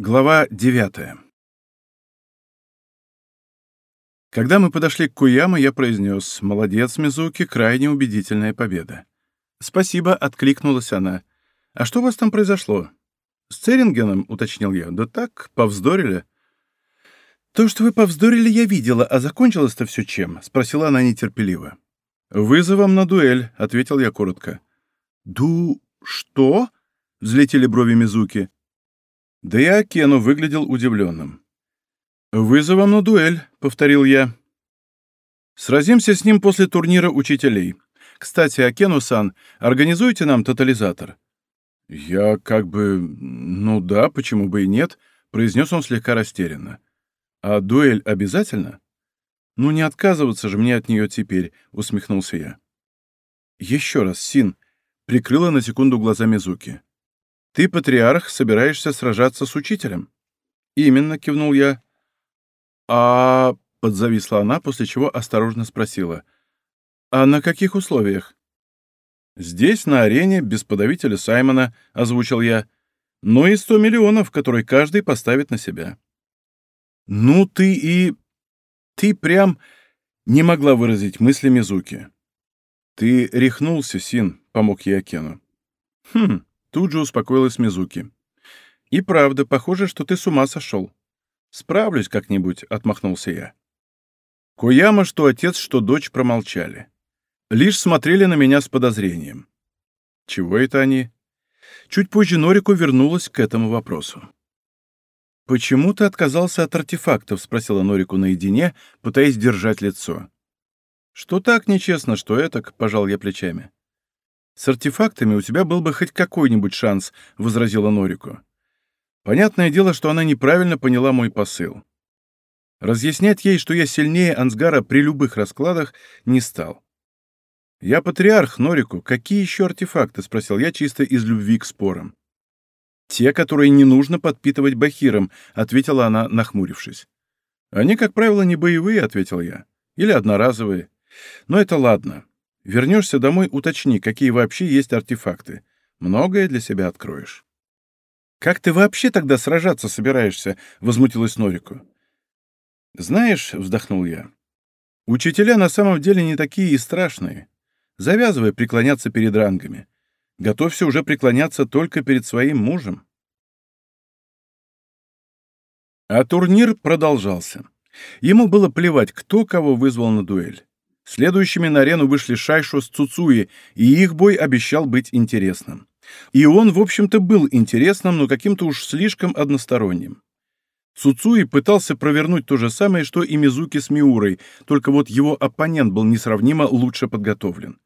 Глава девятая. Когда мы подошли к Куяма, я произнес «Молодец, Мизуки, крайне убедительная победа». «Спасибо», — откликнулась она. «А что у вас там произошло?» «С Церингеном», — уточнил я. «Да так, повздорили». «То, что вы повздорили, я видела, а закончилось-то все чем?» — спросила она нетерпеливо. «Вызовом на дуэль», — ответил я коротко. «Ду... что?» — взлетели брови Мизуки. Да и Акену выглядел удивленным. «Вызовом на дуэль», — повторил я. «Сразимся с ним после турнира учителей. Кстати, Акену-сан, организуйте нам тотализатор». «Я как бы... ну да, почему бы и нет», — произнес он слегка растерянно. «А дуэль обязательно?» «Ну не отказываться же мне от нее теперь», — усмехнулся я. «Еще раз, Син», — прикрыла на секунду глаза Мизуки. Ты, патриарх, собираешься сражаться с учителем? Именно, кивнул я. А... Подзависла она, после чего осторожно спросила. А на каких условиях? Здесь, на арене, без подавителя Саймона, озвучил я. Но и сто миллионов, которые каждый поставит на себя. Ну ты и... Ты прям не могла выразить мысли Мизуки. Ты рехнулся, Син, помог я Акену. Хм, Тут же успокоилась Мизуки. «И правда, похоже, что ты с ума сошел». «Справлюсь как-нибудь», — отмахнулся я. Кояма, что отец, что дочь промолчали. Лишь смотрели на меня с подозрением. Чего это они? Чуть позже Норику вернулась к этому вопросу. «Почему ты отказался от артефактов?» — спросила Норику наедине, пытаясь держать лицо. «Что так нечестно, что этак?» — пожал я плечами. «С артефактами у тебя был бы хоть какой-нибудь шанс», — возразила Норику. Понятное дело, что она неправильно поняла мой посыл. Разъяснять ей, что я сильнее Ансгара при любых раскладах, не стал. «Я патриарх, Норику. Какие еще артефакты?» — спросил я чисто из любви к спорам. «Те, которые не нужно подпитывать бахиром», — ответила она, нахмурившись. «Они, как правило, не боевые», — ответил я. «Или одноразовые. Но это ладно. Вернешься домой, уточни, какие вообще есть артефакты. Многое для себя откроешь. «Как ты вообще тогда сражаться собираешься?» — возмутилась Норику. «Знаешь», — вздохнул я, — «учителя на самом деле не такие и страшные. Завязывай преклоняться перед рангами. Готовься уже преклоняться только перед своим мужем». А турнир продолжался. Ему было плевать, кто кого вызвал на дуэль. Следующими на арену вышли Шайшо с Цуцуи, и их бой обещал быть интересным. И он, в общем-то, был интересным, но каким-то уж слишком односторонним. Цуцуи пытался провернуть то же самое, что и Мизуки с Миурой, только вот его оппонент был несравнимо лучше подготовлен.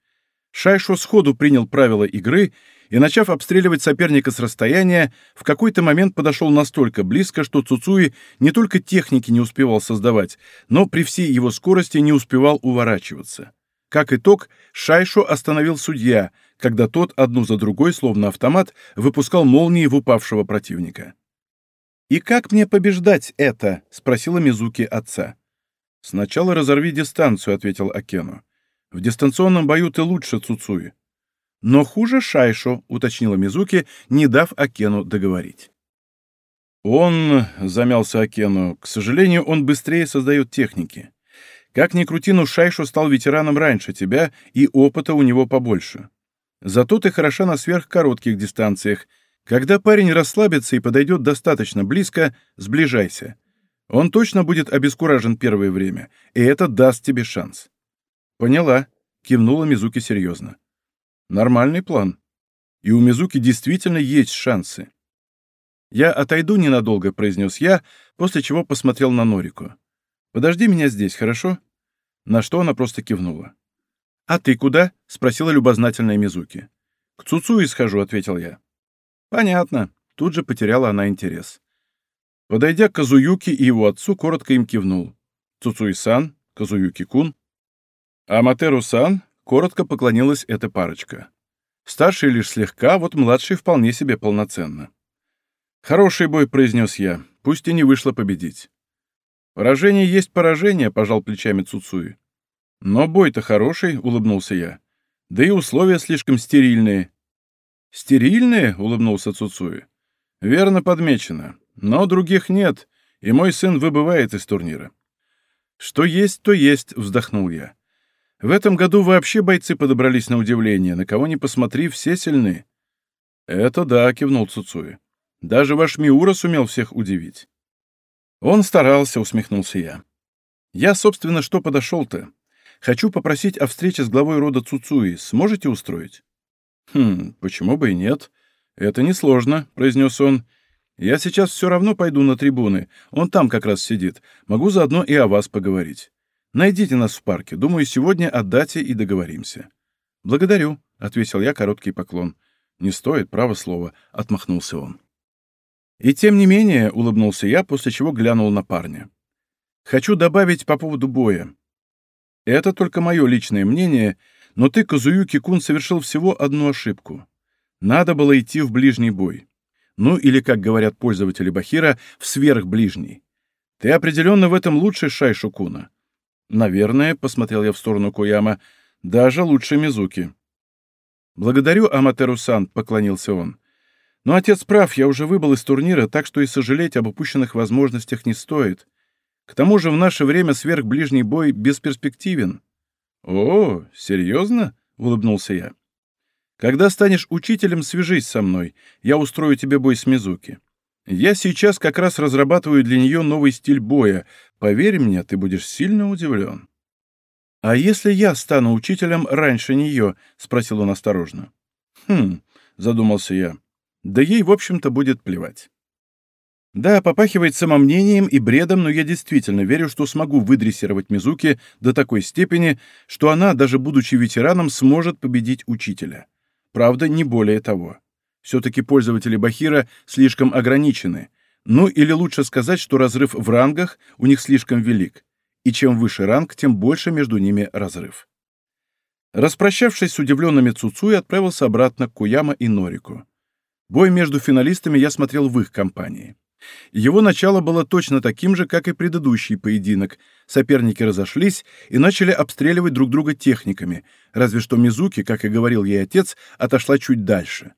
Шайшо сходу принял правила игры и, начав обстреливать соперника с расстояния, в какой-то момент подошел настолько близко, что Цуцуи не только техники не успевал создавать, но при всей его скорости не успевал уворачиваться. Как итог, Шайшу остановил судья, когда тот одну за другой, словно автомат, выпускал молнии в упавшего противника. «И как мне побеждать это?» — спросила Мизуки отца. «Сначала разорви дистанцию», — ответил Акену. «В дистанционном бою ты лучше Цуцуи». Но хуже Шайшо, уточнила Мизуки, не дав Акену договорить. Он, замялся Акену, к сожалению, он быстрее создает техники. Как ни крути, но Шайшо стал ветераном раньше тебя, и опыта у него побольше. Зато ты хороша на сверхкоротких дистанциях. Когда парень расслабится и подойдет достаточно близко, сближайся. Он точно будет обескуражен первое время, и это даст тебе шанс. Поняла, кивнула Мизуки серьезно. Нормальный план. И у Мизуки действительно есть шансы. «Я отойду ненадолго», — произнес я, после чего посмотрел на Норику. «Подожди меня здесь, хорошо?» На что она просто кивнула. «А ты куда?» — спросила любознательная Мизуки. «К Цуцуи схожу», — ответил я. «Понятно». Тут же потеряла она интерес. Подойдя к Казуюки и его отцу, коротко им кивнул. Цуцуи-сан, Казуюки-кун. Аматеру-сан, Коротко поклонилась эта парочка. Старший лишь слегка, вот младший вполне себе полноценно. «Хороший бой», — произнес я, — «пусть и не вышло победить». «Поражение есть поражение», — пожал плечами Цуцуи. «Но бой-то хороший», — улыбнулся я. «Да и условия слишком стерильные». «Стерильные?» — улыбнулся Цуцуи. «Верно подмечено. Но других нет, и мой сын выбывает из турнира. Что есть, то есть, вздохнул я. В этом году вообще бойцы подобрались на удивление. На кого ни посмотри, все сильны. Это да, кивнул Цуцуи. Даже ваш Миура сумел всех удивить. Он старался, усмехнулся я. Я, собственно, что подошел-то? Хочу попросить о встрече с главой рода Цуцуи. Сможете устроить? Хм, почему бы и нет? Это несложно, произнес он. Я сейчас все равно пойду на трибуны. Он там как раз сидит. Могу заодно и о вас поговорить. Найдите нас в парке. Думаю, сегодня о дате и договоримся». «Благодарю», — ответил я короткий поклон. «Не стоит, право слово», — отмахнулся он. «И тем не менее», — улыбнулся я, после чего глянул на парня. «Хочу добавить по поводу боя. Это только мое личное мнение, но ты, Казуюки-кун, совершил всего одну ошибку. Надо было идти в ближний бой. Ну или, как говорят пользователи Бахира, в сверхближний. Ты определенно в этом лучше Шайшукуна. «Наверное», — посмотрел я в сторону Куяма, — «даже лучше Мизуки». «Благодарю, Аматеру-сан», — поклонился он. «Но отец прав, я уже выбыл из турнира, так что и сожалеть об упущенных возможностях не стоит. К тому же в наше время сверхближний бой бесперспективен». «О, серьезно?» — улыбнулся я. «Когда станешь учителем, свяжись со мной. Я устрою тебе бой с Мизуки. Я сейчас как раз разрабатываю для нее новый стиль боя. Поверь мне, ты будешь сильно удивлен. «А если я стану учителем раньше нее?» — спросил он осторожно. «Хм», — задумался я. «Да ей, в общем-то, будет плевать». Да, попахивает самомнением и бредом, но я действительно верю, что смогу выдрессировать Мизуки до такой степени, что она, даже будучи ветераном, сможет победить учителя. Правда, не более того. Все-таки пользователи Бахира слишком ограничены. Ну или лучше сказать, что разрыв в рангах у них слишком велик. И чем выше ранг, тем больше между ними разрыв. Распрощавшись с удивленными Цуцуи, отправился обратно к Куяма и Норику. Бой между финалистами я смотрел в их компании. Его начало было точно таким же, как и предыдущий поединок. Соперники разошлись и начали обстреливать друг друга техниками, разве что Мизуки, как и говорил ей отец, отошла чуть дальше.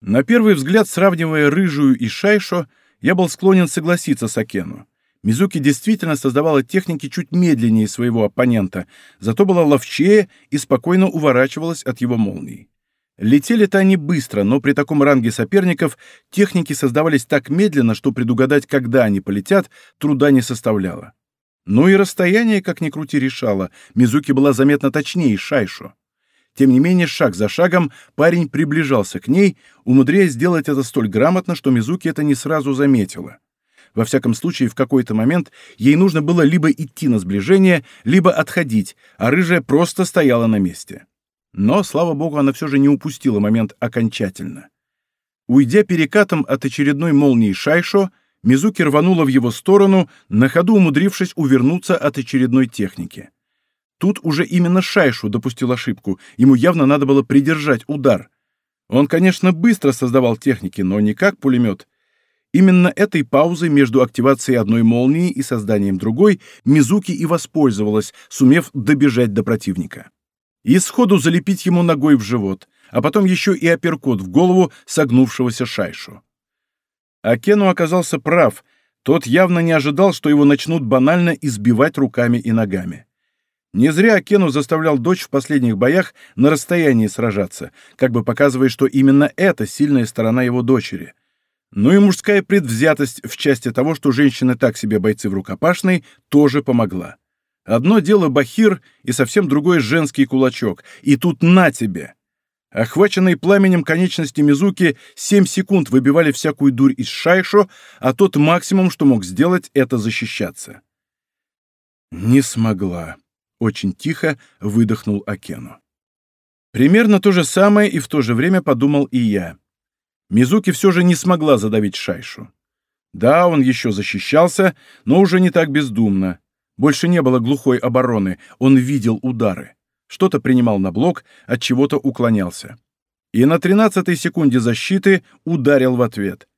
На первый взгляд, сравнивая рыжую и шайшо, я был склонен согласиться с Акену. Мизуки действительно создавала техники чуть медленнее своего оппонента, зато была ловчее и спокойно уворачивалась от его молний. Летели-то они быстро, но при таком ранге соперников техники создавались так медленно, что предугадать, когда они полетят, труда не составляло. Ну и расстояние, как ни крути, решало. Мизуки была заметно точнее Шайшо. Тем не менее, шаг за шагом парень приближался к ней, умудряясь сделать это столь грамотно, что Мизуки это не сразу заметила. Во всяком случае, в какой-то момент ей нужно было либо идти на сближение, либо отходить, а рыжая просто стояла на месте. Но, слава богу, она все же не упустила момент окончательно. Уйдя перекатом от очередной молнии Шайшо, Мизуки рванула в его сторону, на ходу умудрившись увернуться от очередной техники. Тут уже именно Шайшу допустил ошибку, ему явно надо было придержать удар. Он, конечно, быстро создавал техники, но не как пулемет. Именно этой паузой между активацией одной молнии и созданием другой Мизуки и воспользовалась, сумев добежать до противника. И сходу залепить ему ногой в живот, а потом еще и апперкот в голову согнувшегося Шайшу. Акену оказался прав, тот явно не ожидал, что его начнут банально избивать руками и ногами. Не зря Кену заставлял дочь в последних боях на расстоянии сражаться, как бы показывая, что именно это сильная сторона его дочери. Ну и мужская предвзятость в части того, что женщины так себе бойцы в рукопашной, тоже помогла. Одно дело бахир и совсем другое женский кулачок. И тут на тебе! Охваченные пламенем конечности Мизуки семь секунд выбивали всякую дурь из Шайшо, а тот максимум, что мог сделать, это защищаться. Не смогла. Очень тихо выдохнул Акену. Примерно то же самое и в то же время подумал и я. Мизуки все же не смогла задавить Шайшу. Да, он еще защищался, но уже не так бездумно. Больше не было глухой обороны, он видел удары. Что-то принимал на блок, от чего-то уклонялся. И на тринадцатой секунде защиты ударил в ответ.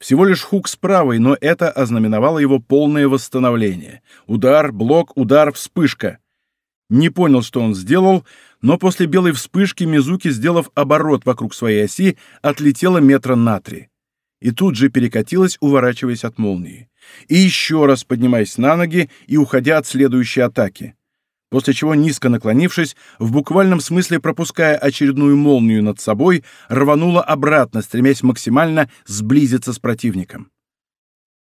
Всего лишь хук с правой, но это ознаменовало его полное восстановление. Удар, блок, удар, вспышка. Не понял, что он сделал, но после белой вспышки Мизуки, сделав оборот вокруг своей оси, отлетела метра на три. и тут же перекатилась, уворачиваясь от молнии. И еще раз поднимаясь на ноги и уходя от следующей атаки. После чего, низко наклонившись, в буквальном смысле пропуская очередную молнию над собой, рванула обратно, стремясь максимально сблизиться с противником.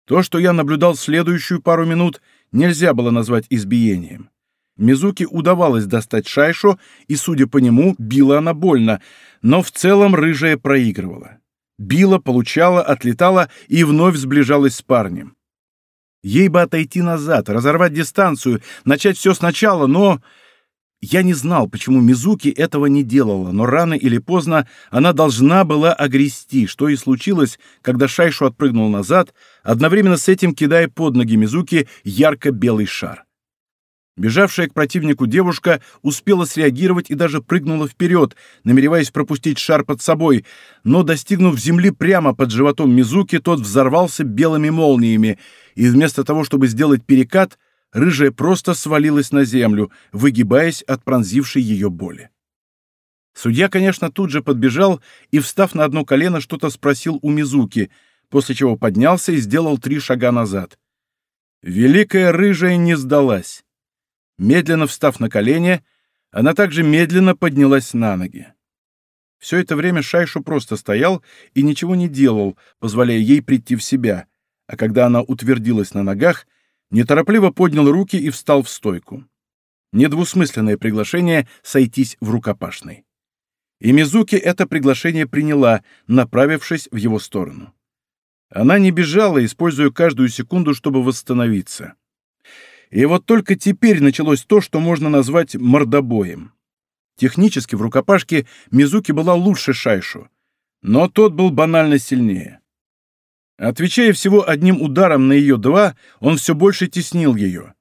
То, что я наблюдал следующую пару минут, нельзя было назвать избиением. Мизуки удавалось достать шайшу, и, судя по нему, била она больно, но в целом рыжая проигрывала. Била, получала, отлетала и вновь сближалась с парнем. Ей бы отойти назад, разорвать дистанцию, начать все сначала, но... Я не знал, почему Мизуки этого не делала, но рано или поздно она должна была огрести, что и случилось, когда Шайшу отпрыгнул назад, одновременно с этим кидая под ноги Мизуки ярко-белый шар. Бежавшая к противнику девушка успела среагировать и даже прыгнула вперед, намереваясь пропустить шар под собой, но, достигнув земли прямо под животом Мизуки, тот взорвался белыми молниями, и вместо того, чтобы сделать перекат, рыжая просто свалилась на землю, выгибаясь от пронзившей ее боли. Судья, конечно, тут же подбежал и, встав на одно колено, что-то спросил у Мизуки, после чего поднялся и сделал три шага назад. Великая рыжая не сдалась. Медленно встав на колени, она также медленно поднялась на ноги. Все это время Шайшу просто стоял и ничего не делал, позволяя ей прийти в себя, а когда она утвердилась на ногах, неторопливо поднял руки и встал в стойку. Недвусмысленное приглашение сойтись в рукопашной. И Мизуки это приглашение приняла, направившись в его сторону. Она не бежала, используя каждую секунду, чтобы восстановиться. И вот только теперь началось то, что можно назвать мордобоем. Технически в рукопашке Мизуки была лучше Шайшу, но тот был банально сильнее. Отвечая всего одним ударом на ее два, он все больше теснил ее.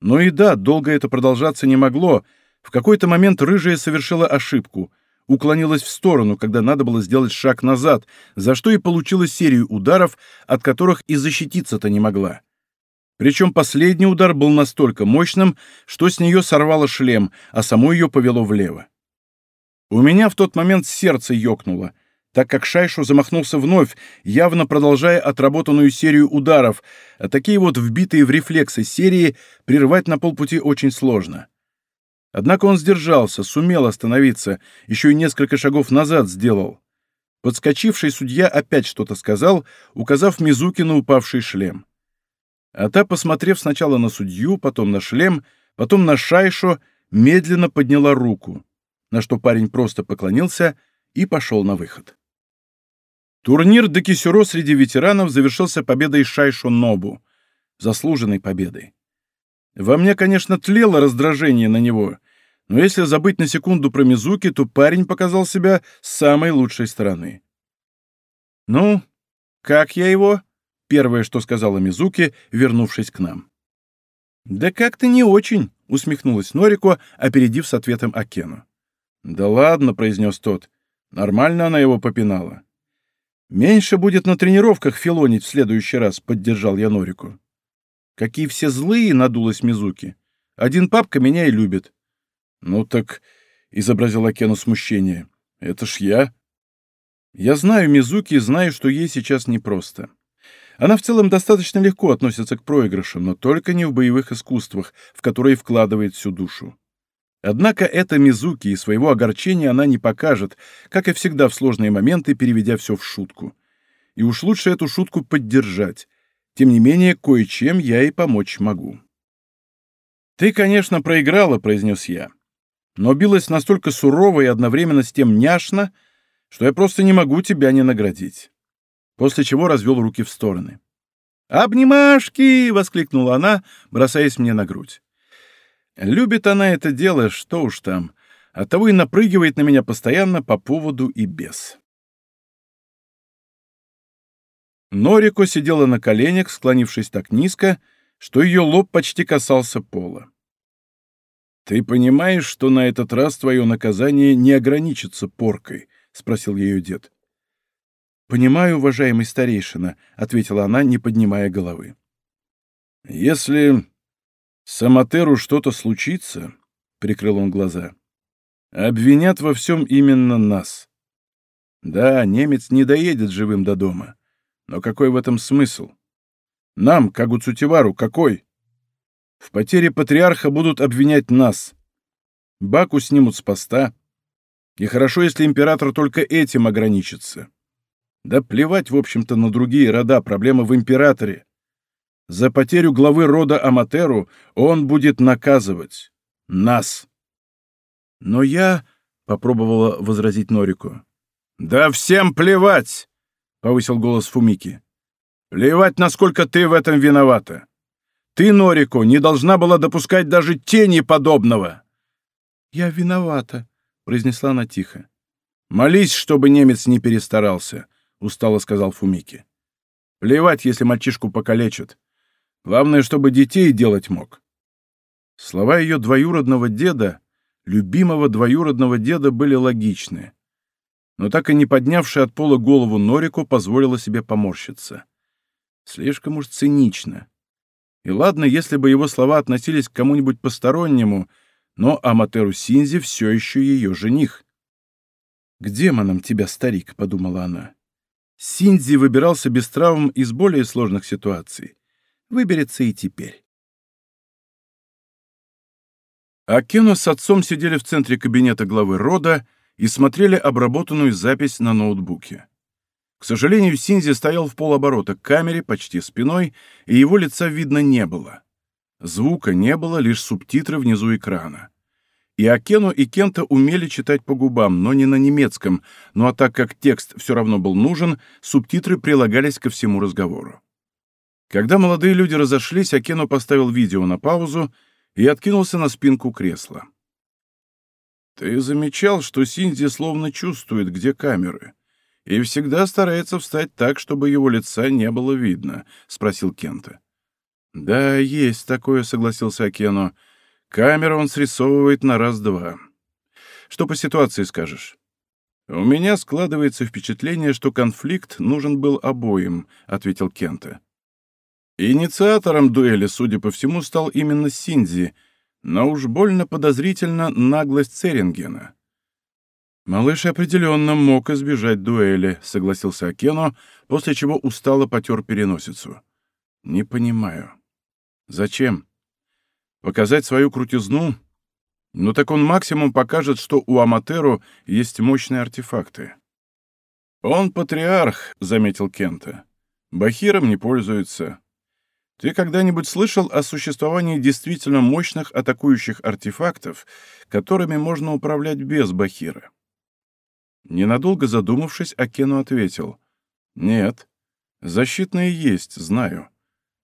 Но и да, долго это продолжаться не могло. В какой-то момент рыжая совершила ошибку, уклонилась в сторону, когда надо было сделать шаг назад, за что и получила серию ударов, от которых и защититься-то не могла. Причем последний удар был настолько мощным, что с нее сорвало шлем, а саму ее повело влево. У меня в тот момент сердце ёкнуло, так как Шайшу замахнулся вновь, явно продолжая отработанную серию ударов, а такие вот вбитые в рефлексы серии прервать на полпути очень сложно. Однако он сдержался, сумел остановиться, еще и несколько шагов назад сделал. Подскочивший судья опять что-то сказал, указав Мизуки на упавший шлем. А та, посмотрев сначала на судью, потом на шлем, потом на шайшу, медленно подняла руку, на что парень просто поклонился и пошел на выход. Турнир Декисюро среди ветеранов завершился победой Шайшу Нобу, заслуженной победой. Во мне, конечно, тлело раздражение на него, но если забыть на секунду про Мизуки, то парень показал себя с самой лучшей стороны. «Ну, как я его?» Первое, что сказала Мизуки, вернувшись к нам. «Да как-то не очень», — усмехнулась Норико, опередив с ответом Акену. «Да ладно», — произнес тот. «Нормально она его попинала». «Меньше будет на тренировках филонить в следующий раз», — поддержал я Норику. «Какие все злые!» — надулась Мизуки. «Один папка меня и любит». «Ну так...» — изобразил Акену смущение. «Это ж я». «Я знаю Мизуки и знаю, что ей сейчас непросто. Она в целом достаточно легко относится к проигрышам, но только не в боевых искусствах, в которые вкладывает всю душу. Однако это Мизуки, и своего огорчения она не покажет, как и всегда в сложные моменты, переведя все в шутку. И уж лучше эту шутку поддержать. Тем не менее, кое-чем я ей помочь могу. «Ты, конечно, проиграла», — произнес я. «Но билась настолько сурово и одновременно с тем няшно, что я просто не могу тебя не наградить после чего развел руки в стороны. «Обнимашки!» — воскликнула она, бросаясь мне на грудь. Любит она это дело, что уж там, оттого и напрыгивает на меня постоянно по поводу и без. Норико сидела на коленях, склонившись так низко, что ее лоб почти касался пола. «Ты понимаешь, что на этот раз твое наказание не ограничится поркой?» — спросил ее дед. «Понимаю, уважаемый старейшина», — ответила она, не поднимая головы. «Если с Аматеру что-то случится», — прикрыл он глаза, — «обвинят во всем именно нас. Да, немец не доедет живым до дома, Но какой в этом смысл? Нам, Кагуцутивару, какой? В потере патриарха будут обвинять нас. Баку снимут с поста. И хорошо, если император только этим ограничится. Да плевать, в общем-то, на другие рода, проблема в императоре. За потерю главы рода Аматеру он будет наказывать. Нас. Но я... — попробовала возразить Норику. «Да всем плевать!» — повысил голос Фумики. «Плевать, насколько ты в этом виновата. Ты, Норико, не должна была допускать даже тени подобного!» «Я виновата», — произнесла она тихо. «Молись, чтобы немец не перестарался», — устало сказал Фумики. «Плевать, если мальчишку покалечат. Главное, чтобы детей делать мог». Слова ее двоюродного деда любимого двоюродного деда были логичны. Но так и не поднявшая от пола голову Норику позволила себе поморщиться. Слишком уж цинично. И ладно, если бы его слова относились к кому-нибудь постороннему, но Аматеру Синзи все еще ее жених. «К демонам тебя, старик», — подумала она. Синзи выбирался без травм из более сложных ситуаций. Выберется и теперь. Акено с отцом сидели в центре кабинета главы рода и смотрели обработанную запись на ноутбуке. К сожалению, Синзи стоял в полоборота к камере, почти спиной, и его лица видно не было. Звука не было, лишь субтитры внизу экрана. И Акену и Кента умели читать по губам, но не на немецком, ну а так как текст все равно был нужен, субтитры прилагались ко всему разговору. Когда молодые люди разошлись, Акену поставил видео на паузу и откинулся на спинку кресла. «Ты замечал, что Синди словно чувствует, где камеры, и всегда старается встать так, чтобы его лица не было видно?» — спросил Кента. «Да, есть такое», — согласился Акену. «Камеру он срисовывает на раз-два. Что по ситуации скажешь?» «У меня складывается впечатление, что конфликт нужен был обоим», — ответил Кента. Инициатором дуэли, судя по всему, стал именно Синзи, но уж больно подозрительно наглость Церингена. «Малыш определенно мог избежать дуэли», — согласился Акено, после чего устало потер переносицу. «Не понимаю. Зачем? Показать свою крутизну? Ну так он максимум покажет, что у Аматеру есть мощные артефакты». «Он патриарх», — заметил Кента. «Бахиром не пользуется. Ты когда-нибудь слышал о существовании действительно мощных атакующих артефактов, которыми можно управлять без Бахира? Ненадолго задумавшись, Акену ответил. Нет. Защитные есть, знаю.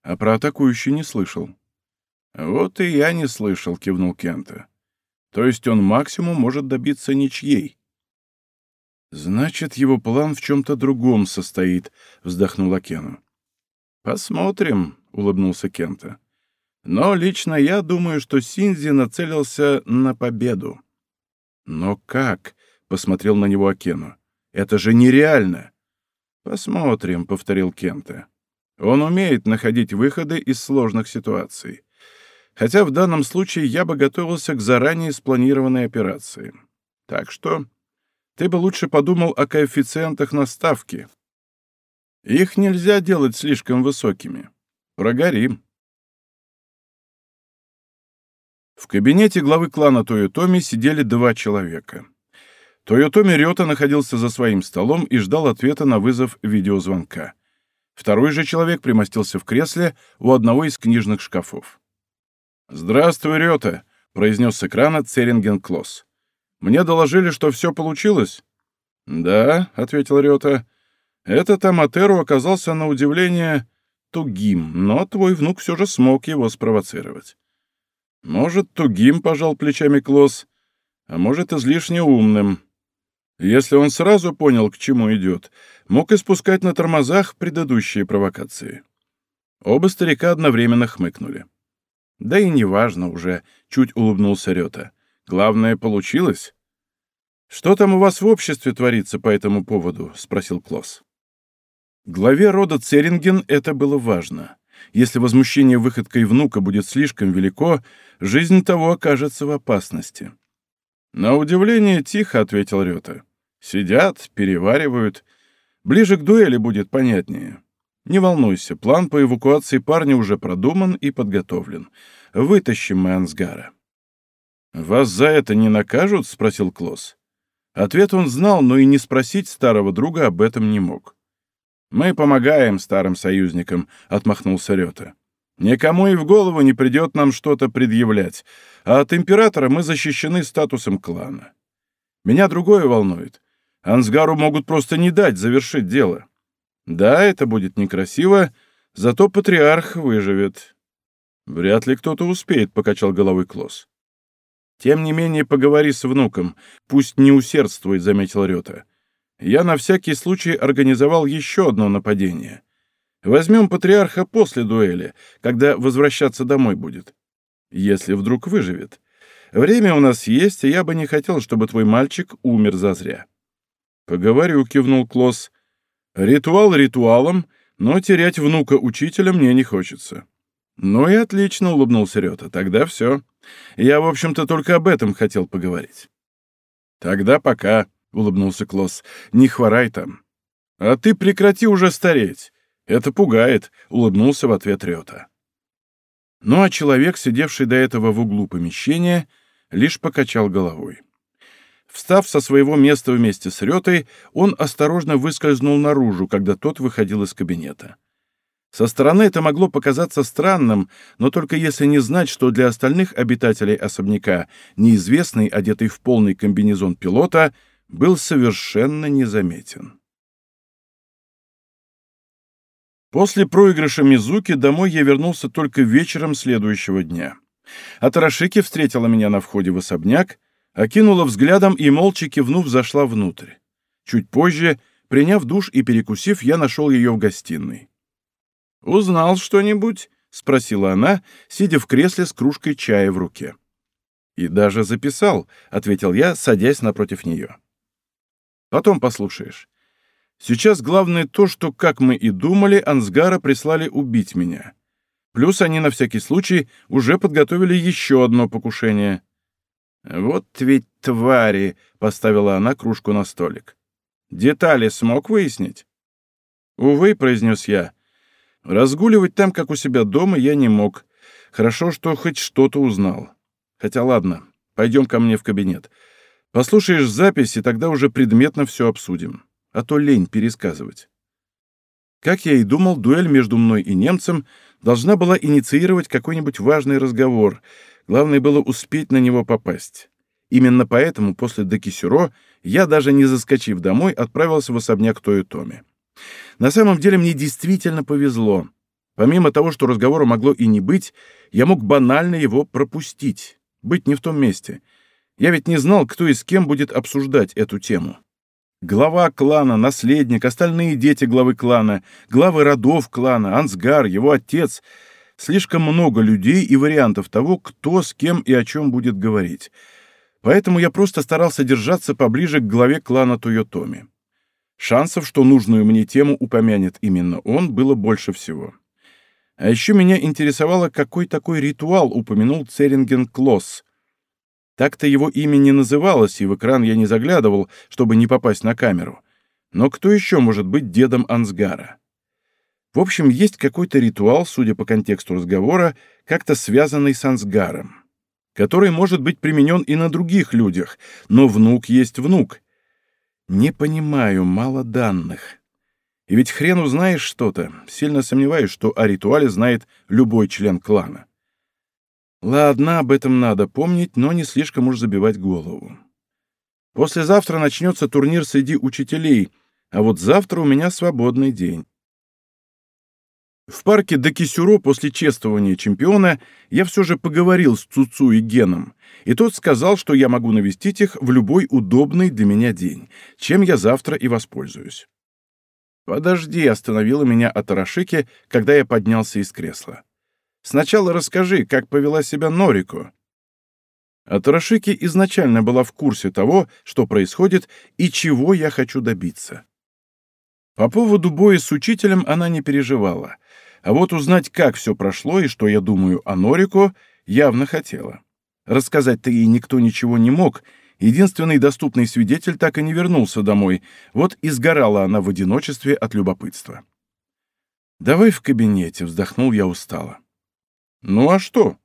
А про атакующий не слышал. Вот и я не слышал, кивнул Кента. То есть он максимум может добиться ничьей. Значит, его план в чем-то другом состоит, вздохнул Акену. Посмотрим, — улыбнулся Кента. «Но лично я думаю, что Синзи нацелился на победу». «Но как?» — посмотрел на него Акену. «Это же нереально!» «Посмотрим», — повторил Кента. «Он умеет находить выходы из сложных ситуаций. Хотя в данном случае я бы готовился к заранее спланированной операции. Так что ты бы лучше подумал о коэффициентах на ставки. Их нельзя делать слишком высокими. Прогорим. В кабинете главы клана Тойотоми сидели два человека. Тойотоми Рёта находился за своим столом и ждал ответа на вызов видеозвонка. Второй же человек примостился в кресле у одного из книжных шкафов. «Здравствуй, Рёта», — произнес с экрана Церинген Клосс. «Мне доложили, что все получилось?» «Да», — ответил Рёта. «Этот Аматеру оказался на удивление тугим, но твой внук все же смог его спровоцировать. Может, тугим, пожал плечами Клосс, а может, излишне умным. Если он сразу понял, к чему идет, мог испускать на тормозах предыдущие провокации. Оба старика одновременно хмыкнули. Да и неважно уже, чуть улыбнулся Рёта. Главное, получилось. «Что там у вас в обществе творится по этому поводу?» — спросил Клосс. Главе рода Церинген это было важно. Если возмущение выходкой внука будет слишком велико, жизнь того окажется в опасности. «На удивление тихо», — ответил Рёта. «Сидят, переваривают. Ближе к дуэли будет понятнее. Не волнуйся, план по эвакуации парня уже продуман и подготовлен. Вытащим мы Ансгара. «Вас за это не накажут?» — спросил Клосс. Ответ он знал, но и не спросить старого друга об этом не мог. «Мы помогаем старым союзникам», — отмахнулся Рёта. «Никому и в голову не придет нам что-то предъявлять, а от императора мы защищены статусом клана. Меня другое волнует. Ансгару могут просто не дать завершить дело. Да, это будет некрасиво, зато патриарх выживет». «Вряд ли кто-то успеет», — покачал головой Клосс. «Тем не менее, поговори с внуком. Пусть не усердствует», — заметил Рёта я на всякий случай организовал еще одно нападение. Возьмем патриарха после дуэли, когда возвращаться домой будет. Если вдруг выживет. Время у нас есть, и я бы не хотел, чтобы твой мальчик умер зазря. Поговорю, кивнул Клосс. Ритуал ритуалом, но терять внука учителя мне не хочется. Ну и отлично, улыбнулся Рёта. Тогда все. Я, в общем-то, только об этом хотел поговорить. Тогда пока. — улыбнулся Клосс. «Не хворай там». «А ты прекрати уже стареть. Это пугает», — улыбнулся в ответ Рёта. Ну а человек, сидевший до этого в углу помещения, лишь покачал головой. Встав со своего места вместе с Рётой, он осторожно выскользнул наружу, когда тот выходил из кабинета. Со стороны это могло показаться странным, но только если не знать, что для остальных обитателей особняка неизвестный, одетый в полный комбинезон пилота — был совершенно незаметен. После проигрыша Мизуки домой я вернулся только вечером следующего дня. Атарашики встретила меня на входе в особняк, окинула взглядом и, молча кивнув, зашла внутрь. Чуть позже, приняв душ и перекусив, я нашел ее в гостиной. «Узнал что-нибудь?» — спросила она, сидя в кресле с кружкой чая в руке. «И даже записал», — ответил я, садясь напротив нее. Потом послушаешь. Сейчас главное то, что, как мы и думали, Ансгара прислали убить меня. Плюс они на всякий случай уже подготовили еще одно покушение. «Вот ведь твари!» — поставила она кружку на столик. «Детали смог выяснить?» «Увы», — произнес я. «Разгуливать там, как у себя дома, я не мог. Хорошо, что хоть что-то узнал. Хотя ладно, пойдем ко мне в кабинет. Послушаешь запись, и тогда уже предметно все обсудим. А то лень пересказывать. Как я и думал, дуэль между мной и немцем должна была инициировать какой-нибудь важный разговор. Главное было успеть на него попасть. Именно поэтому после Докисюро я, даже не заскочив домой, отправился в особняк Тойотоми. На самом деле мне действительно повезло. Помимо того, что разговора могло и не быть, я мог банально его пропустить, быть не в том месте — я ведь не знал, кто и с кем будет обсуждать эту тему. Глава клана, наследник, остальные дети главы клана, главы родов клана, Ансгар, его отец. Слишком много людей и вариантов того, кто с кем и о чем будет говорить. Поэтому я просто старался держаться поближе к главе клана Тойотоми. Шансов, что нужную мне тему упомянет именно он, было больше всего. А еще меня интересовало, какой такой ритуал упомянул Церинген Клосс, так-то его имя не называлось, и в экран я не заглядывал, чтобы не попасть на камеру. Но кто еще может быть дедом Ансгара? В общем, есть какой-то ритуал, судя по контексту разговора, как-то связанный с Ансгаром, который может быть применен и на других людях, но внук есть внук. Не понимаю, мало данных. И ведь хрен узнаешь что-то. Сильно сомневаюсь, что о ритуале знает любой член клана. Ладно, об этом надо помнить, но не слишком уж забивать голову. Послезавтра начнется турнир среди учителей, а вот завтра у меня свободный день. В парке Докисюро после чествования чемпиона я все же поговорил с Цуцу и Геном, и тот сказал, что я могу навестить их в любой удобный для меня день, чем я завтра и воспользуюсь. «Подожди», — остановила меня Атарашики, когда я поднялся из кресла. Сначала расскажи, как повела себя Норико». А Тарашики изначально была в курсе того, что происходит и чего я хочу добиться. По поводу боя с учителем она не переживала, а вот узнать, как все прошло и что я думаю о Норико, явно хотела. Рассказать-то ей никто ничего не мог, единственный доступный свидетель так и не вернулся домой, вот и сгорала она в одиночестве от любопытства. «Давай в кабинете», — вздохнул я устало. «Ну а что?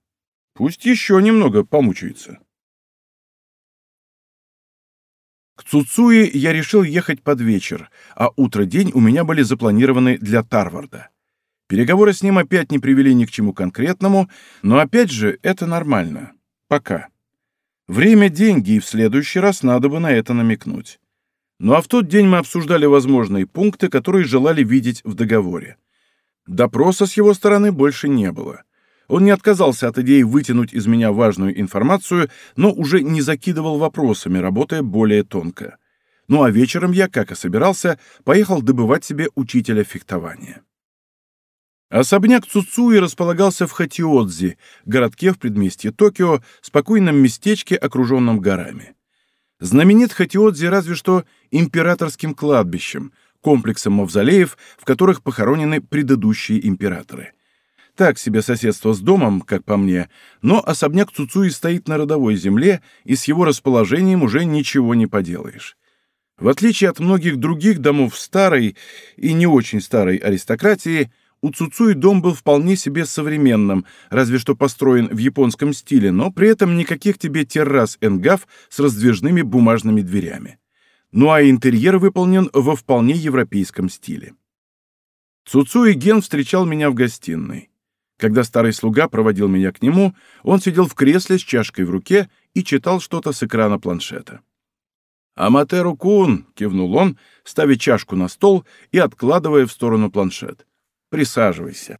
Пусть еще немного помучается». К Цуцуи я решил ехать под вечер, а утро-день у меня были запланированы для Тарварда. Переговоры с ним опять не привели ни к чему конкретному, но опять же это нормально. Пока. Время — деньги, и в следующий раз надо бы на это намекнуть. Ну а в тот день мы обсуждали возможные пункты, которые желали видеть в договоре. Допроса с его стороны больше не было. Он не отказался от идеи вытянуть из меня важную информацию, но уже не закидывал вопросами, работая более тонко. Ну а вечером я, как и собирался, поехал добывать себе учителя фехтования. Особняк Цуцуи располагался в Хатиодзи, городке в предместье Токио, спокойном местечке, окруженном горами. Знаменит Хатиодзи разве что императорским кладбищем, комплексом мавзолеев, в которых похоронены предыдущие императоры — так себе соседство с домом, как по мне, но особняк Цуцуи стоит на родовой земле, и с его расположением уже ничего не поделаешь. В отличие от многих других домов старой и не очень старой аристократии, у Цуцуи дом был вполне себе современным, разве что построен в японском стиле, но при этом никаких тебе террас энгав с раздвижными бумажными дверями. Ну а интерьер выполнен во вполне европейском стиле. Цуцуи Ген встречал меня в гостиной. Когда старый слуга проводил меня к нему, он сидел в кресле с чашкой в руке и читал что-то с экрана планшета. «Аматеру Кун!» — кивнул он, ставя чашку на стол и откладывая в сторону планшет. «Присаживайся».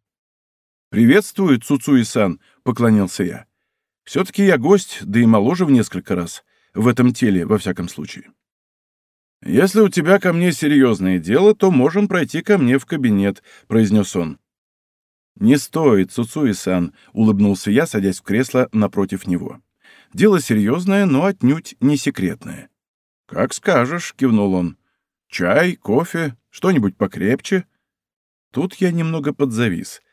«Приветствую, Цуцуи-сан», — поклонился я. «Все-таки я гость, да и моложе в несколько раз. В этом теле, во всяком случае». «Если у тебя ко мне серьезное дело, то можем пройти ко мне в кабинет», — произнес он. «Не стоит, Цуцуи-сан», — улыбнулся я, садясь в кресло напротив него. «Дело серьезное, но отнюдь не секретное». «Как скажешь», — кивнул он. «Чай, кофе, что-нибудь покрепче?» Тут я немного подзавис.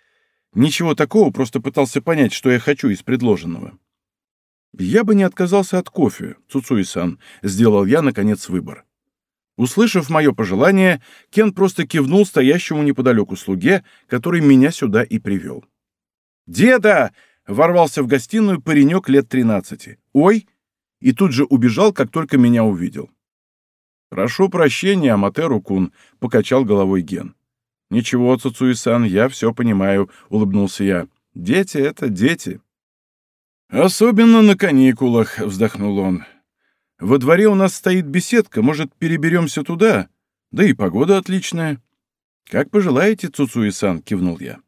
Ничего такого, просто пытался понять, что я хочу из предложенного. «Я бы не отказался от кофе, Цуцуи-сан», — сделал я, наконец, выбор. Услышав мое пожелание, Кен просто кивнул стоящему неподалеку слуге, который меня сюда и привел. «Деда!» — ворвался в гостиную паренек лет тринадцати. «Ой!» и тут же убежал, как только меня увидел. «Прошу прощения, Аматеру-кун», — покачал головой Ген. «Ничего, Цуцуи-сан, я все понимаю», — улыбнулся я. «Дети — это дети». «Особенно на каникулах», — вздохнул он. Во дворе у нас стоит беседка, может, переберемся туда? Да и погода отличная. Как пожелаете, Цуцуи-сан, кивнул я.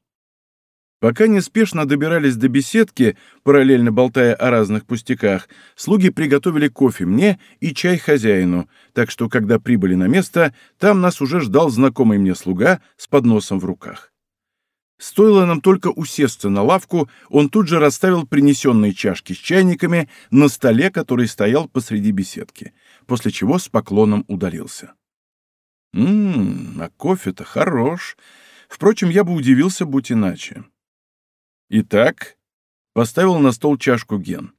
Пока неспешно добирались до беседки, параллельно болтая о разных пустяках, слуги приготовили кофе мне и чай хозяину, так что, когда прибыли на место, там нас уже ждал знакомый мне слуга с подносом в руках. Стоило нам только усесться на лавку, он тут же расставил принесенные чашки с чайниками на столе, который стоял посреди беседки, после чего с поклоном удалился. «Ммм, а кофе-то хорош. Впрочем, я бы удивился, будь иначе». «Итак», — поставил на стол чашку Ген.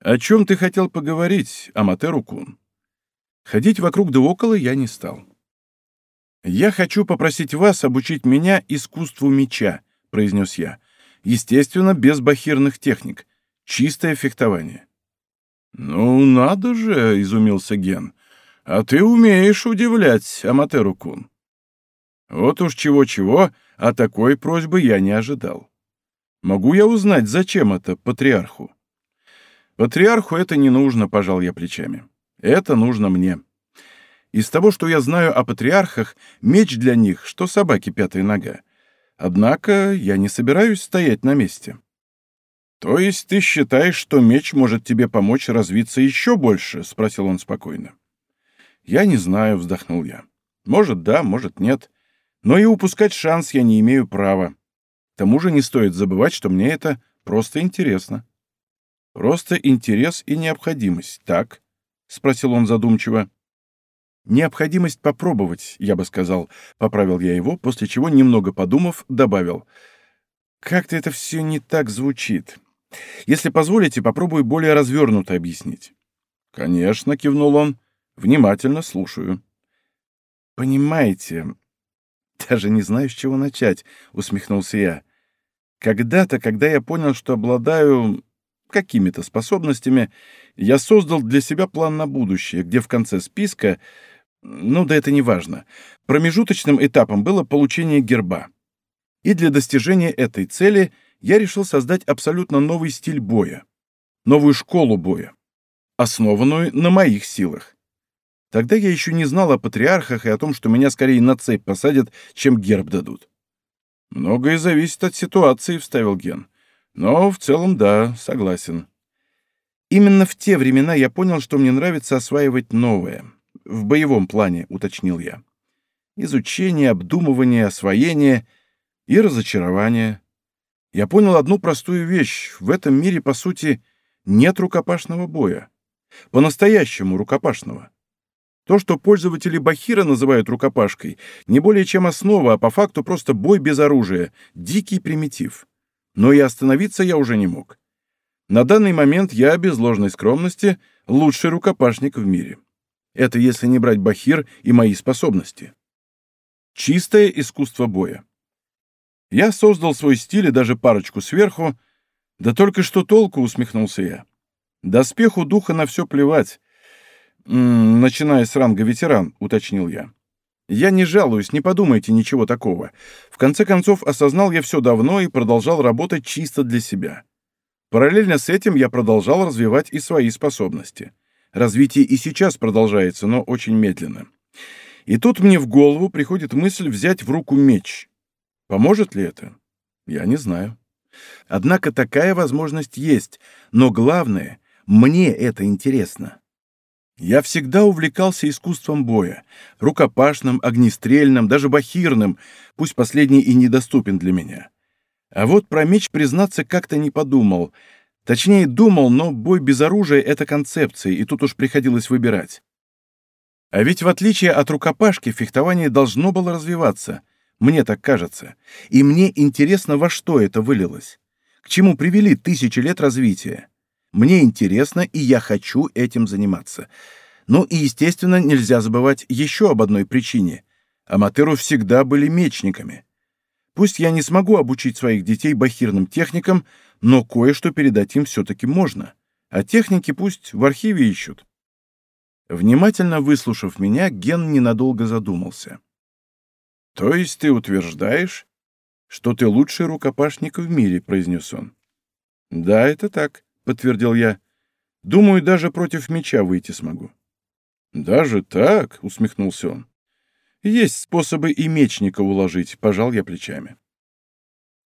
«О чем ты хотел поговорить, Аматеру-кун?» Ходить вокруг да около я не стал. «Я хочу попросить вас обучить меня искусству меча», — произнес я. «Естественно, без бахирных техник. Чистое фехтование». «Ну, надо же», — изумился Ген. «А ты умеешь удивлять, Аматеру-кун». Вот уж чего-чего, а такой просьбы я не ожидал. Могу я узнать, зачем это патриарху? Патриарху это не нужно, пожал я плечами. Это нужно мне. Из того, что я знаю о патриархах, меч для них, что собаки пятая нога. Однако я не собираюсь стоять на месте. То есть ты считаешь, что меч может тебе помочь развиться еще больше? спросил он спокойно. Я не знаю, вздохнул я. Может, да, может, нет. Но и упускать шанс я не имею права. Тому же не стоит забывать, что мне это просто интересно. Просто интерес и необходимость, так? спросил он задумчиво. Необходимость попробовать, я бы сказал, поправил я его, после чего, немного подумав, добавил. Как-то это все не так звучит. Если позволите, попробую более развернуто объяснить. Конечно, кивнул он. Внимательно слушаю. Понимаете, «Даже не знаю, с чего начать», — усмехнулся я. «Когда-то, когда я понял, что обладаю какими-то способностями, я создал для себя план на будущее, где в конце списка, ну да это не важно, промежуточным этапом было получение герба. И для достижения этой цели я решил создать абсолютно новый стиль боя, новую школу боя, основанную на моих силах. Тогда я еще не знал о патриархах и о том, что меня скорее на цепь посадят, чем герб дадут. «Многое зависит от ситуации», — вставил Ген. «Но в целом, да, согласен». Именно в те времена я понял, что мне нравится осваивать новое. В боевом плане, уточнил я. Изучение, обдумывание, освоение и разочарование. Я понял одну простую вещь. В этом мире, по сути, нет рукопашного боя. По-настоящему рукопашного. То, что пользователи Бахира называют рукопашкой, не более чем основа, а по факту просто бой без оружия, дикий примитив. Но и остановиться я уже не мог. На данный момент я, без ложной скромности, лучший рукопашник в мире. Это если не брать Бахир и мои способности. Чистое искусство боя. Я создал свой стиль и даже парочку сверху, да только что толку, усмехнулся я. Доспеху духа на все плевать. Начиная с ранга ветеран, уточнил я. Я не жалуюсь, не подумайте ничего такого. В конце концов, осознал я все давно и продолжал работать чисто для себя. Параллельно с этим я продолжал развивать и свои способности. Развитие и сейчас продолжается, но очень медленно. И тут мне в голову приходит мысль взять в руку меч. Поможет ли это? Я не знаю. Однако такая возможность есть, но главное, мне это интересно. Я всегда увлекался искусством боя, рукопашным, огнестрельным, даже бахирным, пусть последний и недоступен для меня. А вот про меч, признаться, как-то не подумал. Точнее, думал, но бой без оружия — это концепция, и тут уж приходилось выбирать. А ведь в отличие от рукопашки, фехтование должно было развиваться. Мне так кажется. И мне интересно, во что это вылилось. К чему привели тысячи лет развития. Мне интересно, и я хочу этим заниматься. Ну и, естественно, нельзя забывать еще об одной причине. Аматеру всегда были мечниками. Пусть я не смогу обучить своих детей бахирным техникам, но кое-что передать им все-таки можно. А техники пусть в архиве ищут. Внимательно выслушав меня, Ген ненадолго задумался. «То есть ты утверждаешь, что ты лучший рукопашник в мире?» — произнес он. «Да, это так», — подтвердил я. «Думаю, даже против меча выйти смогу». «Даже так?» — усмехнулся он. Есть способы и мечника уложить, пожал я плечами.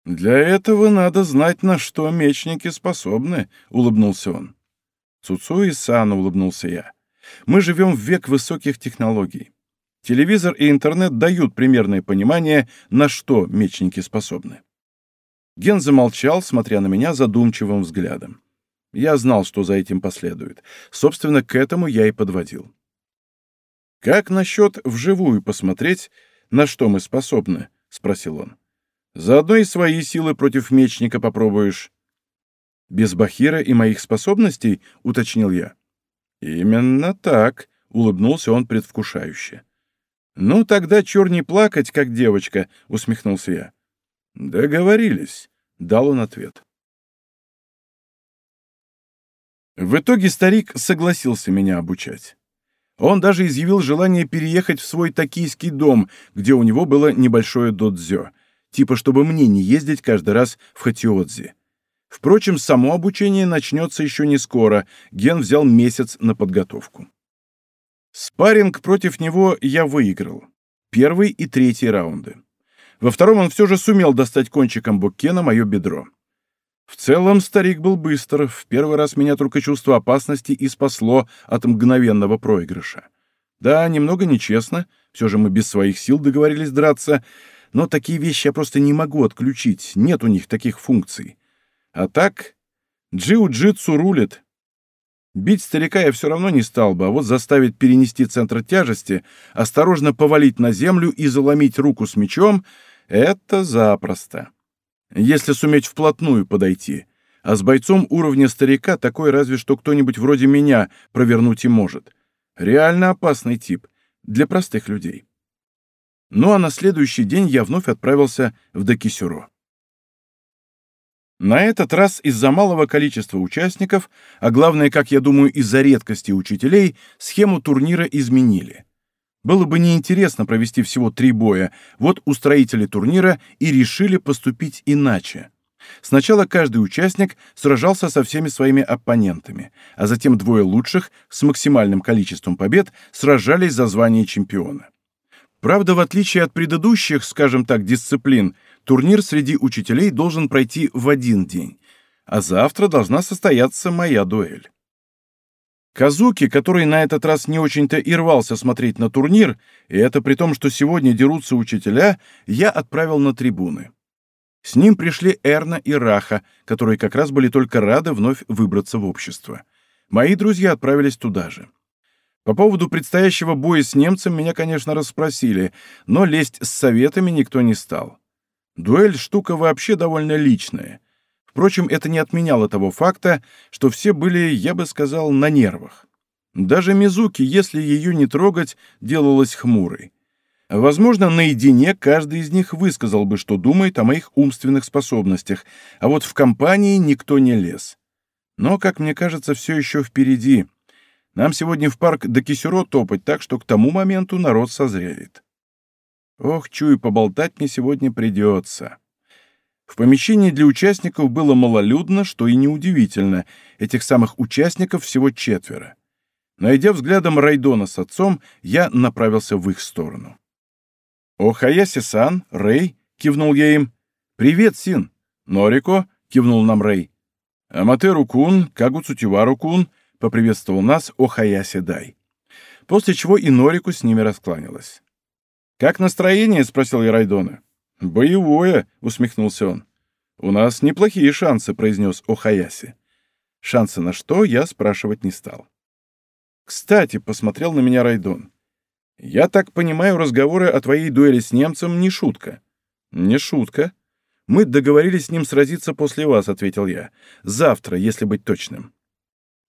Для этого надо знать, на что мечники способны, улыбнулся он. Цуцуи Сан улыбнулся я. Мы живем в век высоких технологий. Телевизор и интернет дают примерное понимание, на что мечники способны. Ген замолчал, смотря на меня задумчивым взглядом. Я знал, что за этим последует. Собственно, к этому я и подводил. «Как насчет вживую посмотреть, на что мы способны?» — спросил он. «Заодно и свои силы против мечника попробуешь». «Без Бахира и моих способностей?» — уточнил я. «Именно так», — улыбнулся он предвкушающе. «Ну, тогда чур плакать, как девочка», — усмехнулся я. «Договорились», — дал он ответ. В итоге старик согласился меня обучать. Он даже изъявил желание переехать в свой токийский дом, где у него было небольшое додзё, типа чтобы мне не ездить каждый раз в Хатиодзи. Впрочем, само обучение начнется еще не скоро, Ген взял месяц на подготовку. Спарринг против него я выиграл. Первый и третий раунды. Во втором он все же сумел достать кончиком букена мое бедро. В целом старик был быстр. В первый раз меня только чувство опасности и спасло от мгновенного проигрыша. Да, немного нечестно, все же мы без своих сил договорились драться, но такие вещи я просто не могу отключить, нет у них таких функций. А так, джиу-джитсу рулит. Бить старика я все равно не стал бы, а вот заставить перенести центр тяжести, осторожно повалить на землю и заломить руку с мечом — это запросто если суметь вплотную подойти, а с бойцом уровня старика такой разве что кто-нибудь вроде меня провернуть и может. Реально опасный тип для простых людей. Ну а на следующий день я вновь отправился в Докисюро. На этот раз из-за малого количества участников, а главное, как я думаю, из-за редкости учителей, схему турнира изменили. Было бы неинтересно провести всего три боя, вот устроители турнира и решили поступить иначе. Сначала каждый участник сражался со всеми своими оппонентами, а затем двое лучших с максимальным количеством побед сражались за звание чемпиона. Правда, в отличие от предыдущих, скажем так, дисциплин, турнир среди учителей должен пройти в один день, а завтра должна состояться моя дуэль. Казуки, который на этот раз не очень-то и рвался смотреть на турнир, и это при том, что сегодня дерутся учителя, я отправил на трибуны. С ним пришли Эрна и Раха, которые как раз были только рады вновь выбраться в общество. Мои друзья отправились туда же. По поводу предстоящего боя с немцем меня, конечно, расспросили, но лезть с советами никто не стал. Дуэль — штука вообще довольно личная. Впрочем, это не отменяло того факта, что все были, я бы сказал, на нервах. Даже Мизуки, если ее не трогать, делалась хмурой. Возможно, наедине каждый из них высказал бы, что думает о моих умственных способностях, а вот в компании никто не лез. Но, как мне кажется, все еще впереди. Нам сегодня в парк до Кисюро топать, так что к тому моменту народ созреет. Ох, чую, поболтать мне сегодня придется. В помещении для участников было малолюдно, что и неудивительно. Этих самых участников всего четверо. Найдя взглядом Райдона с отцом, я направился в их сторону. «О, Хаяси-сан, Рэй!» — кивнул я им. «Привет, Син!» «Норико!» — кивнул нам Рэй. «Аматеру-кун, Кагуцутивару-кун!» — поприветствовал нас Охаяси-дай. После чего и Норику с ними раскланялась. «Как настроение?» — спросил я Райдона. «Боевое», — усмехнулся он. «У нас неплохие шансы», — произнес Охаяси. Шансы на что, я спрашивать не стал. «Кстати», — посмотрел на меня Райдон. «Я так понимаю, разговоры о твоей дуэли с немцем не шутка». «Не шутка. Мы договорились с ним сразиться после вас», — ответил я. «Завтра, если быть точным».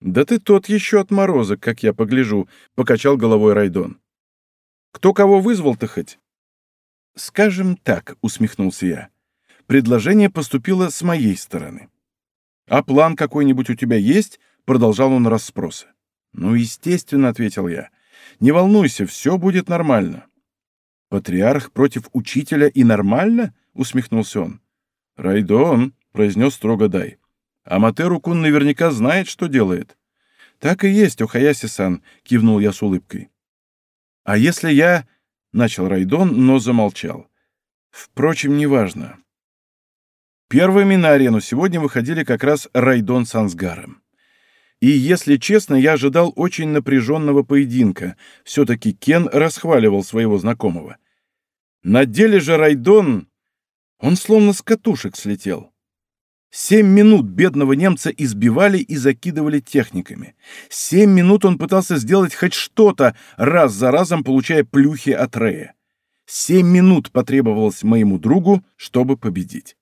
«Да ты тот еще отморозок, как я погляжу», — покачал головой Райдон. Кто кого вызвал-то хоть?» «Скажем так», — усмехнулся я. «Предложение поступило с моей стороны». «А план какой-нибудь у тебя есть?» — продолжал он расспросы. «Ну, естественно», — ответил я. «Не волнуйся, все будет нормально». «Патриарх против учителя и нормально?» — усмехнулся он. «Райдон», — произнес строго Дай. «Аматеру-кун наверняка знает, что делает». «Так и есть, Охаяси-сан», — кивнул я с улыбкой. «А если я...» — начал Райдон, но замолчал. Впрочем, неважно. Первыми на арену сегодня выходили как раз Райдон с Ансгаром. И, если честно, я ожидал очень напряженного поединка. Все-таки Кен расхваливал своего знакомого. На деле же Райдон... Он словно с катушек слетел. Семь минут бедного немца избивали и закидывали техниками. Семь минут он пытался сделать хоть что-то, раз за разом получая плюхи от Рея. Семь минут потребовалось моему другу, чтобы победить.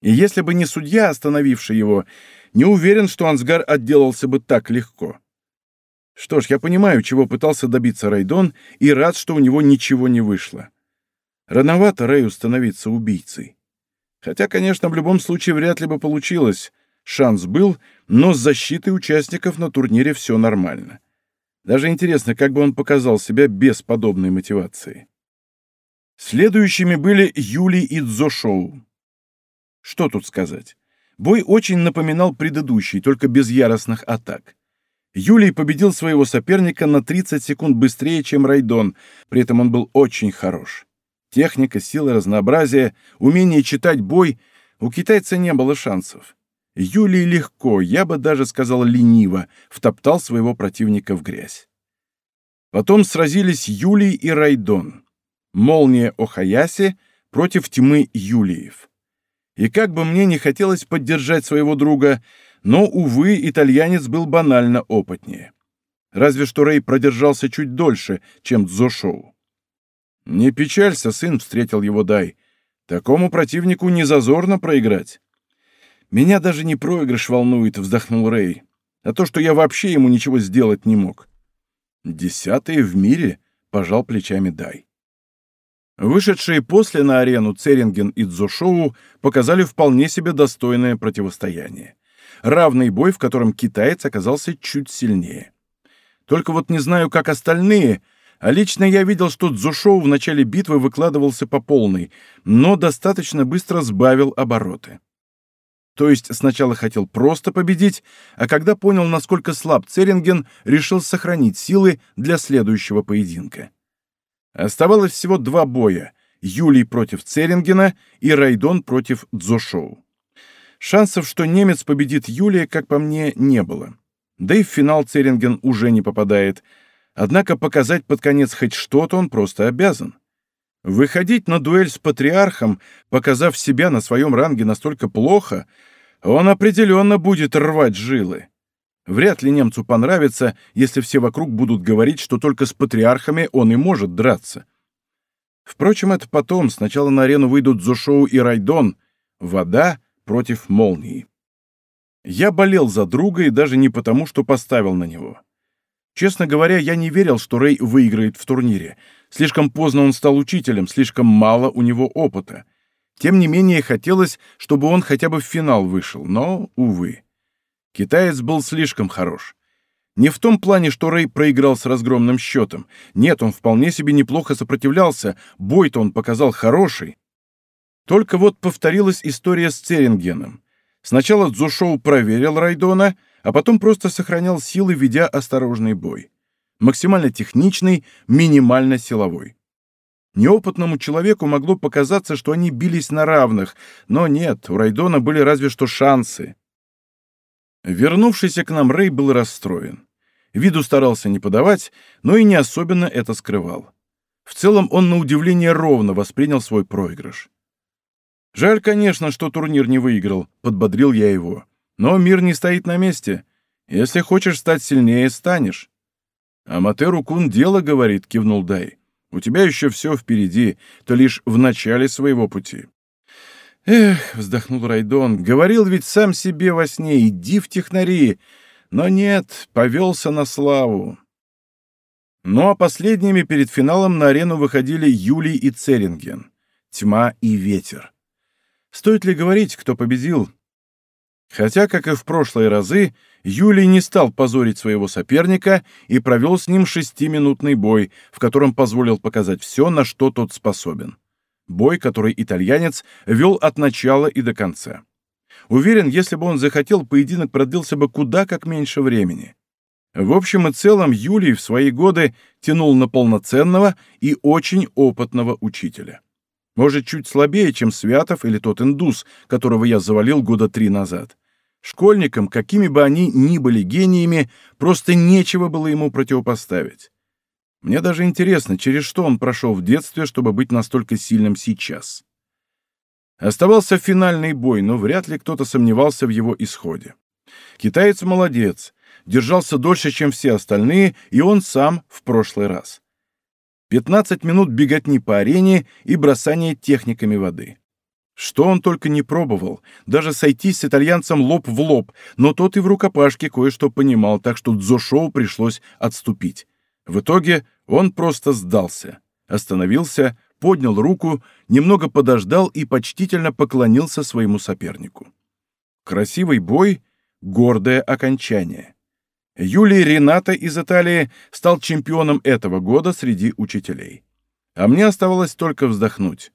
И если бы не судья, остановивший его, не уверен, что Ансгар отделался бы так легко. Что ж, я понимаю, чего пытался добиться Райдон, и рад, что у него ничего не вышло. Рановато Рэю становиться убийцей. Хотя, конечно, в любом случае вряд ли бы получилось. Шанс был, но с защитой участников на турнире все нормально. Даже интересно, как бы он показал себя без подобной мотивации. Следующими были Юли и Дзошоу. Что тут сказать? Бой очень напоминал предыдущий, только без яростных атак. Юлий победил своего соперника на 30 секунд быстрее, чем Райдон, при этом он был очень хорош. Техника, сила, разнообразие, умение читать бой — у китайца не было шансов. Юлий легко, я бы даже сказал лениво, втоптал своего противника в грязь. Потом сразились Юлий и Райдон. Молния Охаяси против тьмы Юлиев. И как бы мне не хотелось поддержать своего друга, но, увы, итальянец был банально опытнее. Разве что Рэй продержался чуть дольше, чем Дзошоу. «Не печалься, сын», — встретил его Дай. «Такому противнику не зазорно проиграть». «Меня даже не проигрыш волнует», — вздохнул Рэй, «а то, что я вообще ему ничего сделать не мог». «Десятый в мире», — пожал плечами Дай. Вышедшие после на арену Церинген и Дзошоу показали вполне себе достойное противостояние. Равный бой, в котором китаец оказался чуть сильнее. Только вот не знаю, как остальные, а лично я видел, что Дзушоу в начале битвы выкладывался по полной, но достаточно быстро сбавил обороты. То есть сначала хотел просто победить, а когда понял, насколько слаб Церинген, решил сохранить силы для следующего поединка. Оставалось всего два боя — Юлий против Церингена и Райдон против Дзошоу. Шансов, что немец победит Юлия, как по мне, не было. Да и в финал Церинген уже не попадает. Однако показать под конец хоть что-то он просто обязан. Выходить на дуэль с патриархом, показав себя на своем ранге настолько плохо, он определенно будет рвать жилы. Вряд ли немцу понравится, если все вокруг будут говорить, что только с патриархами он и может драться. Впрочем, это потом. Сначала на арену выйдут Зушоу и Райдон. Вода против молнии. Я болел за друга и даже не потому, что поставил на него. Честно говоря, я не верил, что Рэй выиграет в турнире. Слишком поздно он стал учителем, слишком мало у него опыта. Тем не менее, хотелось, чтобы он хотя бы в финал вышел, но, увы. Китаец был слишком хорош. Не в том плане, что Рэй проиграл с разгромным счетом. Нет, он вполне себе неплохо сопротивлялся, бой-то он показал хороший. Только вот повторилась история с Церингеном. Сначала Дзушоу проверил Райдона, а потом просто сохранял силы, ведя осторожный бой. Максимально техничный, минимально силовой. Неопытному человеку могло показаться, что они бились на равных, но нет, у Райдона были разве что шансы. Вернувшийся к нам Рэй был расстроен. Виду старался не подавать, но и не особенно это скрывал. В целом он на удивление ровно воспринял свой проигрыш. «Жаль, конечно, что турнир не выиграл», — подбодрил я его. «Но мир не стоит на месте. Если хочешь стать сильнее, станешь». «Аматеру Кун дело, — говорит, — кивнул Дай. У тебя еще все впереди, то лишь в начале своего пути». «Эх», — вздохнул Райдон, — «говорил ведь сам себе во сне, иди в технари». Но нет, повелся на славу. Ну а последними перед финалом на арену выходили Юлий и Церинген. Тьма и ветер. Стоит ли говорить, кто победил? Хотя, как и в прошлые разы, Юлий не стал позорить своего соперника и провел с ним шестиминутный бой, в котором позволил показать все, на что тот способен. Бой, который итальянец вел от начала и до конца. Уверен, если бы он захотел, поединок продлился бы куда как меньше времени. В общем и целом, Юлий в свои годы тянул на полноценного и очень опытного учителя. Может, чуть слабее, чем Святов или тот индус, которого я завалил года три назад. Школьникам, какими бы они ни были гениями, просто нечего было ему противопоставить. Мне даже интересно, через что он прошел в детстве, чтобы быть настолько сильным сейчас. Оставался финальный бой, но вряд ли кто-то сомневался в его исходе. Китаец молодец, держался дольше, чем все остальные, и он сам в прошлый раз. 15 минут беготни по арене и бросание техниками воды. Что он только не пробовал, даже сойтись с итальянцем лоб в лоб, но тот и в рукопашке кое-что понимал, так что Дзошоу пришлось отступить. В итоге он просто сдался, остановился, поднял руку, немного подождал и почтительно поклонился своему сопернику. Красивый бой, гордое окончание. Юлий Рената из Италии стал чемпионом этого года среди учителей. А мне оставалось только вздохнуть.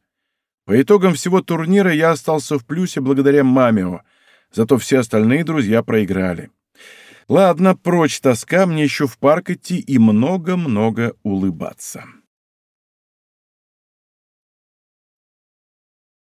По итогам всего турнира я остался в плюсе благодаря Мамио, зато все остальные друзья проиграли. Ладно, прочь тоска, мне еще в парк идти и много-много улыбаться.